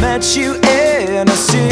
met you in a city.